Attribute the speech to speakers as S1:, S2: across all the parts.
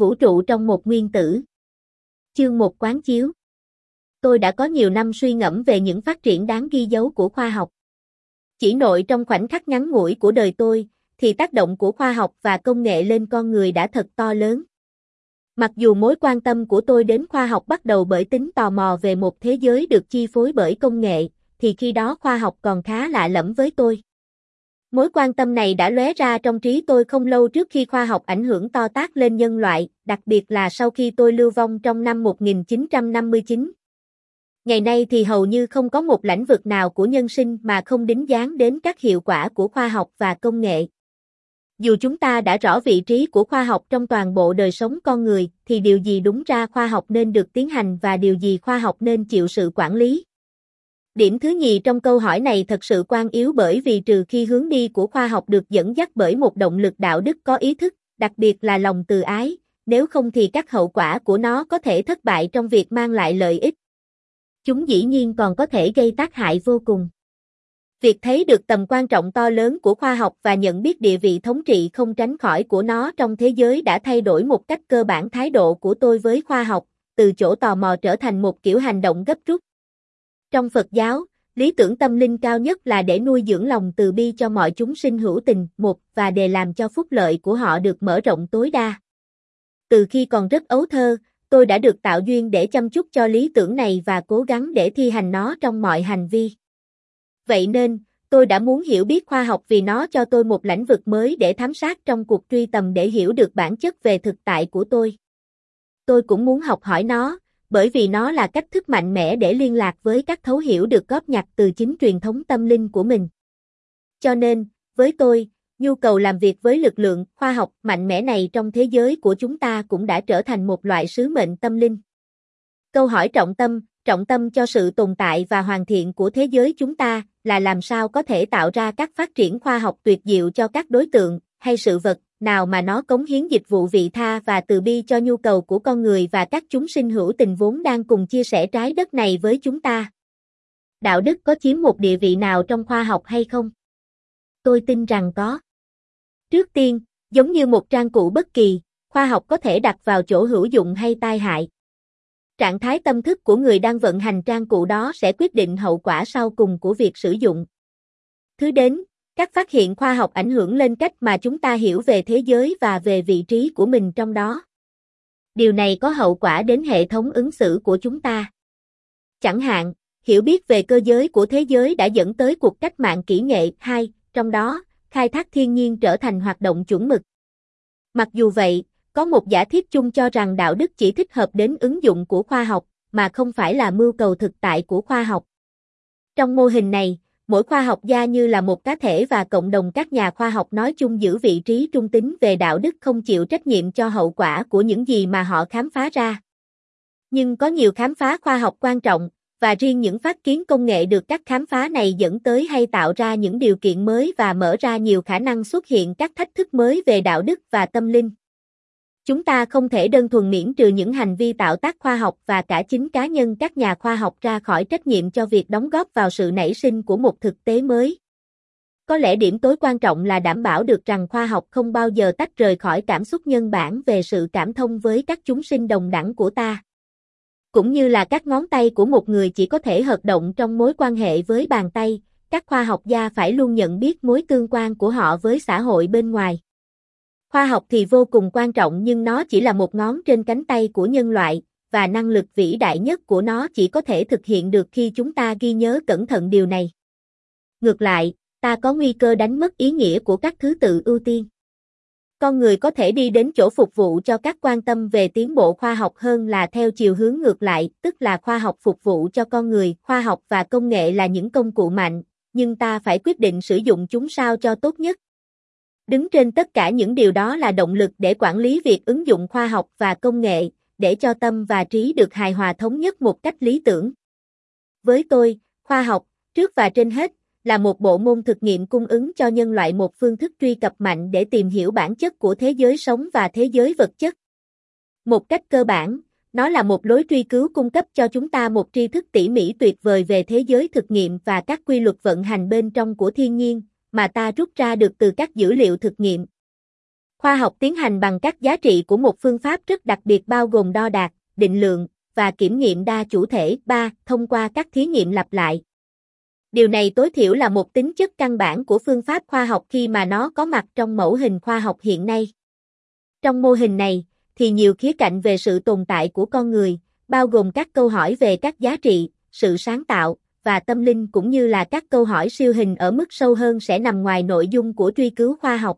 S1: Vũ trụ trong một nguyên tử. Chương 1 quán chiếu. Tôi đã có nhiều năm suy ngẫm về những phát triển đáng ghi dấu của khoa học. Chỉ nội trong khoảnh khắc ngắn ngủi của đời tôi, thì tác động của khoa học và công nghệ lên con người đã thật to lớn. Mặc dù mối quan tâm của tôi đến khoa học bắt đầu bởi tính tò mò về một thế giới được chi phối bởi công nghệ, thì khi đó khoa học còn khá lạ lẫm với tôi. Mối quan tâm này đã lóe ra trong trí tôi không lâu trước khi khoa học ảnh hưởng to tác lên nhân loại, đặc biệt là sau khi tôi lưu vong trong năm 1959. Ngày nay thì hầu như không có một lãnh vực nào của nhân sinh mà không đính dáng đến các hiệu quả của khoa học và công nghệ. Dù chúng ta đã rõ vị trí của khoa học trong toàn bộ đời sống con người, thì điều gì đúng ra khoa học nên được tiến hành và điều gì khoa học nên chịu sự quản lý. Điểm thứ nhì trong câu hỏi này thật sự quan yếu bởi vì trừ khi hướng đi của khoa học được dẫn dắt bởi một động lực đạo đức có ý thức, đặc biệt là lòng từ ái, nếu không thì các hậu quả của nó có thể thất bại trong việc mang lại lợi ích. Chúng dĩ nhiên còn có thể gây tác hại vô cùng. Việc thấy được tầm quan trọng to lớn của khoa học và nhận biết địa vị thống trị không tránh khỏi của nó trong thế giới đã thay đổi một cách cơ bản thái độ của tôi với khoa học, từ chỗ tò mò trở thành một kiểu hành động gấp rút. Trong Phật giáo, lý tưởng tâm linh cao nhất là để nuôi dưỡng lòng từ bi cho mọi chúng sinh hữu tình, một và để làm cho phúc lợi của họ được mở rộng tối đa. Từ khi còn rất ấu thơ, tôi đã được tạo duyên để chăm chút cho lý tưởng này và cố gắng để thi hành nó trong mọi hành vi. Vậy nên, tôi đã muốn hiểu biết khoa học vì nó cho tôi một lãnh vực mới để thám sát trong cuộc truy tầm để hiểu được bản chất về thực tại của tôi. Tôi cũng muốn học hỏi nó, bởi vì nó là cách thức mạnh mẽ để liên lạc với các thấu hiểu được góp nhặt từ chính truyền thống tâm linh của mình. Cho nên, với tôi, nhu cầu làm việc với lực lượng khoa học mạnh mẽ này trong thế giới của chúng ta cũng đã trở thành một loại sứ mệnh tâm linh. Câu hỏi trọng tâm, trọng tâm cho sự tồn tại và hoàn thiện của thế giới chúng ta là làm sao có thể tạo ra các phát triển khoa học tuyệt diệu cho các đối tượng hay sự vật nào mà nó cống hiến dịch vụ vị tha và từ bi cho nhu cầu của con người và các chúng sinh hữu tình vốn đang cùng chia sẻ trái đất này với chúng ta. Đạo đức có chiếm một địa vị nào trong khoa học hay không? Tôi tin rằng có. Trước tiên, giống như một trang cụ bất kỳ, khoa học có thể đặt vào chỗ hữu dụng hay tai hại. Trạng thái tâm thức của người đang vận hành trang cụ đó sẽ quyết định hậu quả sau cùng của việc sử dụng. Thứ đến, các phát hiện khoa học ảnh hưởng lên cách mà chúng ta hiểu về thế giới và về vị trí của mình trong đó. Điều này có hậu quả đến hệ thống ứng xử của chúng ta. Chẳng hạn, hiểu biết về cơ giới của thế giới đã dẫn tới cuộc cách mạng kỹ nghệ 2, trong đó, khai thác thiên nhiên trở thành hoạt động chuẩn mực. Mặc dù vậy, có một giả thiết chung cho rằng đạo đức chỉ thích hợp đến ứng dụng của khoa học, mà không phải là mưu cầu thực tại của khoa học. Trong mô hình này, mỗi khoa học gia như là một cá thể và cộng đồng các nhà khoa học nói chung giữ vị trí trung tính về đạo đức không chịu trách nhiệm cho hậu quả của những gì mà họ khám phá ra. Nhưng có nhiều khám phá khoa học quan trọng, và riêng những phát kiến công nghệ được các khám phá này dẫn tới hay tạo ra những điều kiện mới và mở ra nhiều khả năng xuất hiện các thách thức mới về đạo đức và tâm linh. Chúng ta không thể đơn thuần miễn trừ những hành vi tạo tác khoa học và cả chính cá nhân các nhà khoa học ra khỏi trách nhiệm cho việc đóng góp vào sự nảy sinh của một thực tế mới. Có lẽ điểm tối quan trọng là đảm bảo được rằng khoa học không bao giờ tách rời khỏi cảm xúc nhân bản về sự cảm thông với các chúng sinh đồng đẳng của ta. Cũng như là các ngón tay của một người chỉ có thể hoạt động trong mối quan hệ với bàn tay, các khoa học gia phải luôn nhận biết mối tương quan của họ với xã hội bên ngoài. Khoa học thì vô cùng quan trọng nhưng nó chỉ là một ngón trên cánh tay của nhân loại, và năng lực vĩ đại nhất của nó chỉ có thể thực hiện được khi chúng ta ghi nhớ cẩn thận điều này. Ngược lại, ta có nguy cơ đánh mất ý nghĩa của các thứ tự ưu tiên. Con người có thể đi đến chỗ phục vụ cho các quan tâm về tiến bộ khoa học hơn là theo chiều hướng ngược lại, tức là khoa học phục vụ cho con người, khoa học và công nghệ là những công cụ mạnh, nhưng ta phải quyết định sử dụng chúng sao cho tốt nhất. Đứng trên tất cả những điều đó là động lực để quản lý việc ứng dụng khoa học và công nghệ, để cho tâm và trí được hài hòa thống nhất một cách lý tưởng. Với tôi, khoa học, trước và trên hết, là một bộ môn thực nghiệm cung ứng cho nhân loại một phương thức truy cập mạnh để tìm hiểu bản chất của thế giới sống và thế giới vật chất. Một cách cơ bản, nó là một lối truy cứu cung cấp cho chúng ta một tri thức tỉ mỉ tuyệt vời về thế giới thực nghiệm và các quy luật vận hành bên trong của thiên nhiên, mà ta rút ra được từ các dữ liệu thực nghiệm. Khoa học tiến hành bằng các giá trị của một phương pháp rất đặc biệt bao gồm đo đạc, định lượng và kiểm nghiệm đa chủ thể. 3. Thông qua các thí nghiệm lặp lại. Điều này tối thiểu là một tính chất căn bản của phương pháp khoa học khi mà nó có mặt trong mẫu hình khoa học hiện nay. Trong mô hình này, thì nhiều khía cạnh về sự tồn tại của con người, bao gồm các câu hỏi về các giá trị, sự sáng tạo và tâm linh cũng như là các câu hỏi siêu hình ở mức sâu hơn sẽ nằm ngoài nội dung của truy cứu khoa học.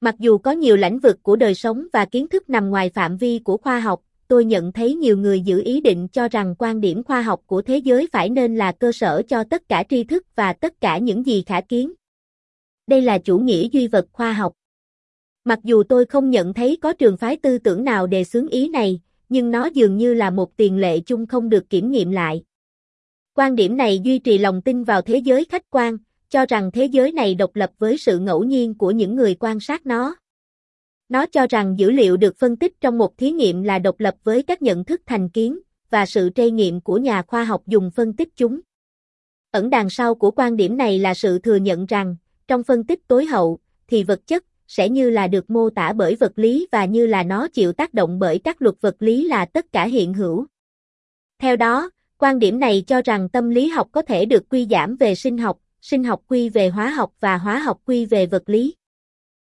S1: Mặc dù có nhiều lĩnh vực của đời sống và kiến thức nằm ngoài phạm vi của khoa học, tôi nhận thấy nhiều người giữ ý định cho rằng quan điểm khoa học của thế giới phải nên là cơ sở cho tất cả tri thức và tất cả những gì khả kiến. Đây là chủ nghĩa duy vật khoa học. Mặc dù tôi không nhận thấy có trường phái tư tưởng nào đề xướng ý này, nhưng nó dường như là một tiền lệ chung không được kiểm nghiệm lại. Quan điểm này duy trì lòng tin vào thế giới khách quan, cho rằng thế giới này độc lập với sự ngẫu nhiên của những người quan sát nó. Nó cho rằng dữ liệu được phân tích trong một thí nghiệm là độc lập với các nhận thức thành kiến và sự trây nghiệm của nhà khoa học dùng phân tích chúng. Ẩn đằng sau của quan điểm này là sự thừa nhận rằng, trong phân tích tối hậu, thì vật chất sẽ như là được mô tả bởi vật lý và như là nó chịu tác động bởi các luật vật lý là tất cả hiện hữu. Theo đó, quan điểm này cho rằng tâm lý học có thể được quy giảm về sinh học, sinh học quy về hóa học và hóa học quy về vật lý.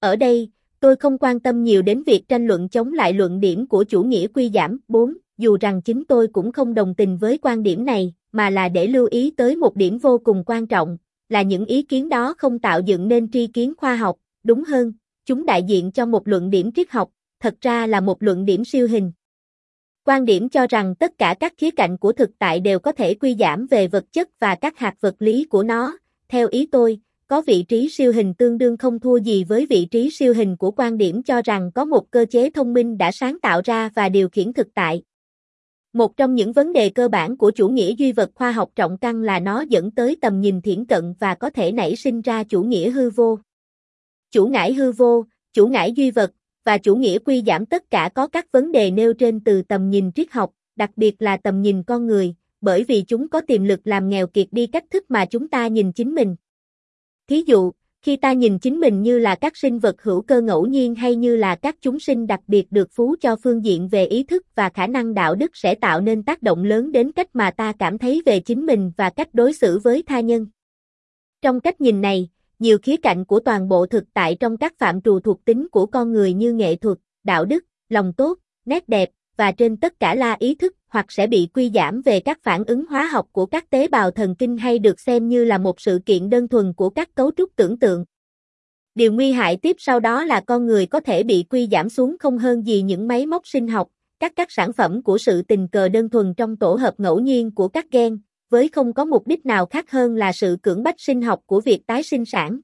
S1: Ở đây, tôi không quan tâm nhiều đến việc tranh luận chống lại luận điểm của chủ nghĩa quy giảm 4, dù rằng chính tôi cũng không đồng tình với quan điểm này, mà là để lưu ý tới một điểm vô cùng quan trọng, là những ý kiến đó không tạo dựng nên tri kiến khoa học, đúng hơn, chúng đại diện cho một luận điểm triết học, thật ra là một luận điểm siêu hình. Quan điểm cho rằng tất cả các khía cạnh của thực tại đều có thể quy giảm về vật chất và các hạt vật lý của nó, theo ý tôi, có vị trí siêu hình tương đương không thua gì với vị trí siêu hình của quan điểm cho rằng có một cơ chế thông minh đã sáng tạo ra và điều khiển thực tại. Một trong những vấn đề cơ bản của chủ nghĩa duy vật khoa học trọng căn là nó dẫn tới tầm nhìn thiển cận và có thể nảy sinh ra chủ nghĩa hư vô. Chủ ngải hư vô, chủ ngải duy vật, và chủ nghĩa quy giảm tất cả có các vấn đề nêu trên từ tầm nhìn triết học, đặc biệt là tầm nhìn con người, bởi vì chúng có tiềm lực làm nghèo kiệt đi cách thức mà chúng ta nhìn chính mình. Thí dụ, khi ta nhìn chính mình như là các sinh vật hữu cơ ngẫu nhiên hay như là các chúng sinh đặc biệt được phú cho phương diện về ý thức và khả năng đạo đức sẽ tạo nên tác động lớn đến cách mà ta cảm thấy về chính mình và cách đối xử với tha nhân. Trong cách nhìn này, nhiều khía cạnh của toàn bộ thực tại trong các phạm trù thuộc tính của con người như nghệ thuật, đạo đức, lòng tốt, nét đẹp, và trên tất cả là ý thức hoặc sẽ bị quy giảm về các phản ứng hóa học của các tế bào thần kinh hay được xem như là một sự kiện đơn thuần của các cấu trúc tưởng tượng. Điều nguy hại tiếp sau đó là con người có thể bị quy giảm xuống không hơn gì những máy móc sinh học, các các sản phẩm của sự tình cờ đơn thuần trong tổ hợp ngẫu nhiên của các gen, với không có mục đích nào khác hơn là sự cưỡng bách sinh học của việc tái sinh sản.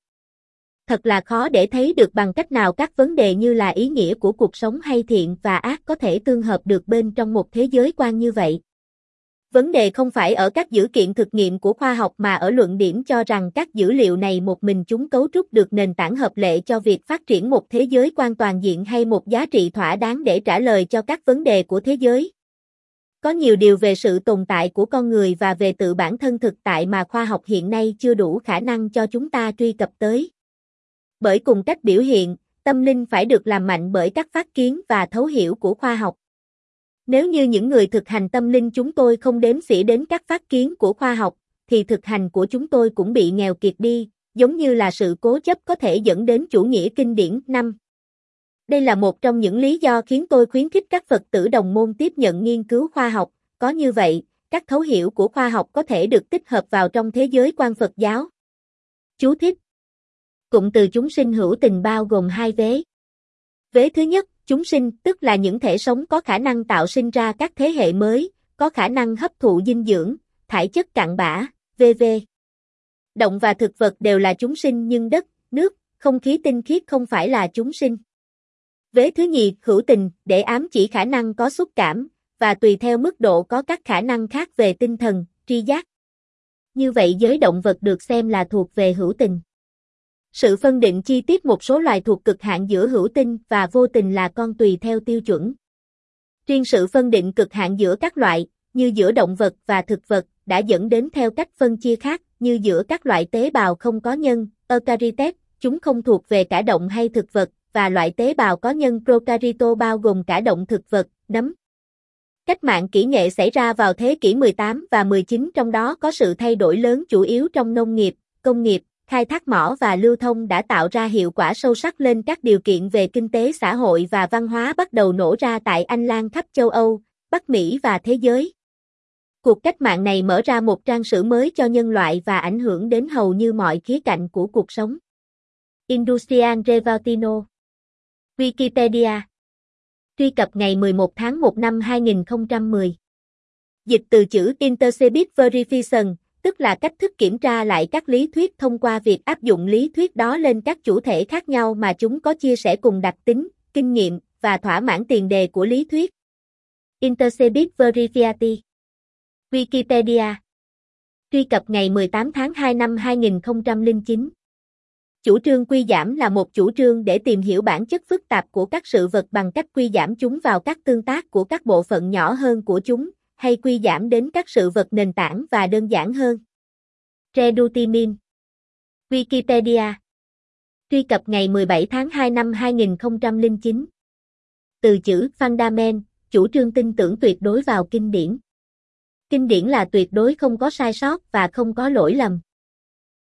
S1: Thật là khó để thấy được bằng cách nào các vấn đề như là ý nghĩa của cuộc sống hay thiện và ác có thể tương hợp được bên trong một thế giới quan như vậy. Vấn đề không phải ở các dữ kiện thực nghiệm của khoa học mà ở luận điểm cho rằng các dữ liệu này một mình chúng cấu trúc được nền tảng hợp lệ cho việc phát triển một thế giới quan toàn diện hay một giá trị thỏa đáng để trả lời cho các vấn đề của thế giới. Có nhiều điều về sự tồn tại của con người và về tự bản thân thực tại mà khoa học hiện nay chưa đủ khả năng cho chúng ta truy cập tới. Bởi cùng cách biểu hiện, tâm linh phải được làm mạnh bởi các phát kiến và thấu hiểu của khoa học. Nếu như những người thực hành tâm linh chúng tôi không đếm xỉa đến các phát kiến của khoa học, thì thực hành của chúng tôi cũng bị nghèo kiệt đi, giống như là sự cố chấp có thể dẫn đến chủ nghĩa kinh điển năm. Đây là một trong những lý do khiến tôi khuyến khích các Phật tử đồng môn tiếp nhận nghiên cứu khoa học, có như vậy, các thấu hiểu của khoa học có thể được tích hợp vào trong thế giới quan Phật giáo. Chú thích Cụm từ chúng sinh hữu tình bao gồm hai vế. Vế thứ nhất, chúng sinh, tức là những thể sống có khả năng tạo sinh ra các thế hệ mới, có khả năng hấp thụ dinh dưỡng, thải chất cặn bã, v.v. Động và thực vật đều là chúng sinh nhưng đất, nước, không khí tinh khiết không phải là chúng sinh. Vế thứ nhì, hữu tình, để ám chỉ khả năng có xúc cảm, và tùy theo mức độ có các khả năng khác về tinh thần, tri giác. Như vậy giới động vật được xem là thuộc về hữu tình. Sự phân định chi tiết một số loài thuộc cực hạn giữa hữu tinh và vô tình là con tùy theo tiêu chuẩn. Riêng sự phân định cực hạn giữa các loại, như giữa động vật và thực vật, đã dẫn đến theo cách phân chia khác, như giữa các loại tế bào không có nhân, eukaryotes, chúng không thuộc về cả động hay thực vật, và loại tế bào có nhân prokaryote bao gồm cả động thực vật, nấm. Cách mạng kỹ nghệ xảy ra vào thế kỷ 18 và 19 trong đó có sự thay đổi lớn chủ yếu trong nông nghiệp, công nghiệp, khai thác mỏ và lưu thông đã tạo ra hiệu quả sâu sắc lên các điều kiện về kinh tế xã hội và văn hóa bắt đầu nổ ra tại Anh Lan khắp châu Âu, Bắc Mỹ và thế giới. Cuộc cách mạng này mở ra một trang sử mới cho nhân loại và ảnh hưởng đến hầu như mọi khía cạnh của cuộc sống. Industrial Revolution Wikipedia. Truy cập ngày 11 tháng 1 năm 2010 Dịch từ chữ Intercept Verification, tức là cách thức kiểm tra lại các lý thuyết thông qua việc áp dụng lý thuyết đó lên các chủ thể khác nhau mà chúng có chia sẻ cùng đặc tính, kinh nghiệm và thỏa mãn tiền đề của lý thuyết. Intercept Verifiati Wikipedia. Truy cập ngày 18 tháng 2 năm 2009 Chủ trương quy giảm là một chủ trương để tìm hiểu bản chất phức tạp của các sự vật bằng cách quy giảm chúng vào các tương tác của các bộ phận nhỏ hơn của chúng, hay quy giảm đến các sự vật nền tảng và đơn giản hơn. Redutimin Wikipedia Truy cập ngày 17 tháng 2 năm 2009 Từ chữ fundament, chủ trương tin tưởng tuyệt đối vào kinh điển. Kinh điển là tuyệt đối không có sai sót và không có lỗi lầm.